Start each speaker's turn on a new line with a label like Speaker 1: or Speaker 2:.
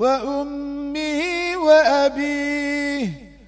Speaker 1: وأمه وأبيه